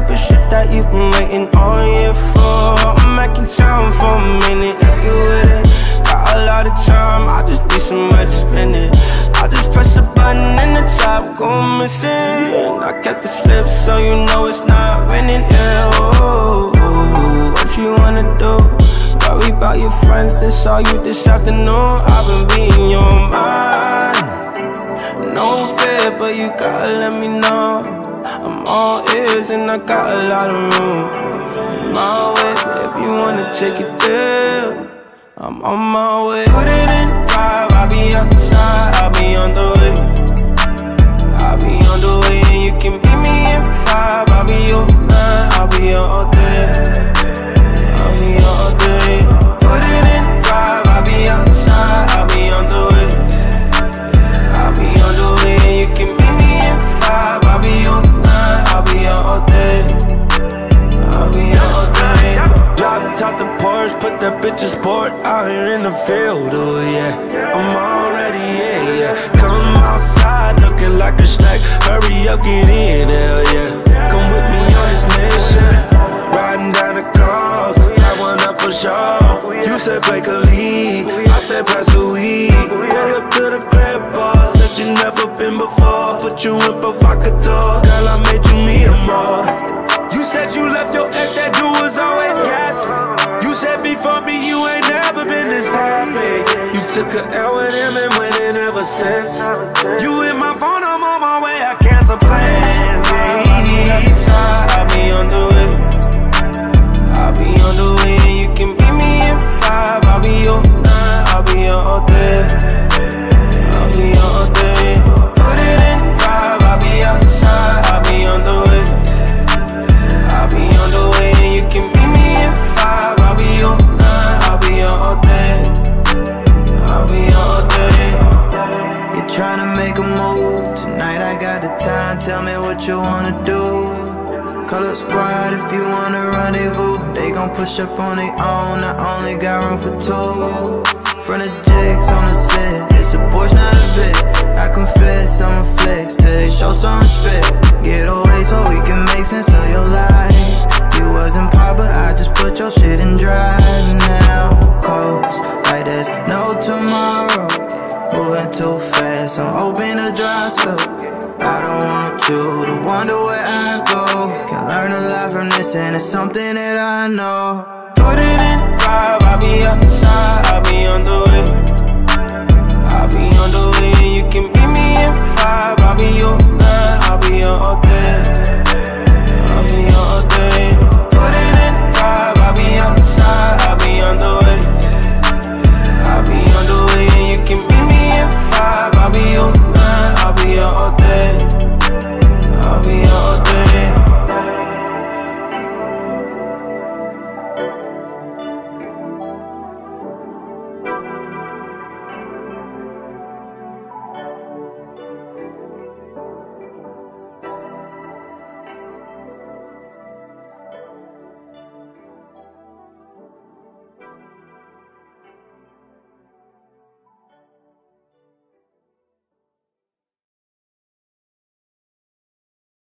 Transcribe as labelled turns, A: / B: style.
A: type of shit that you've been waiting all year for. I'm back in town for a minute, yeah, you with it Got a lot of time, I just need somewhere to spend it. I just press a button and the top go missing. I kept the slip so you know it's not winning, yeah, oh, What you wanna do? Worry about your friends, that's all you this afternoon. I've been reading your mind. No fear, but you gotta let me know. All ears and I got a lot of room. My way, if you wanna take it there. I'm on my way. Put it in five, I'll be outside, I'll be on the way. Here in the field, oh yeah. I'm already yeah, yeah. Come outside looking like a snack. Hurry up, get in, hell yeah. Come with me on this mission. Riding down the coast, got one up for sure. You said play lead, I said pass the weed. Pull up to the bar, said you never been before. Put you in provocateur, girl, I made you took a L with him and went in ever since. You hit my phone, I'm on my way, I cancel plans.
B: Tell me what you wanna do. Call up squad if you wanna rendezvous. They gon' push up on their own. I only got room for two. Front of jigs on the set. It's a Porsche, not a Vic. I confess, I'm a flex till they show some respect. Get away so we can make sense of your life. You wasn't pop, but I just put your shit in drive now. Coast like there's no tomorrow. Moving too fast, I'm hoping to dry so I don't want you to wonder where I go. Can learn a lot from this, and it's something that I know.
A: Put it in five, I'll be outside, I'll be on the way. I'll be on the way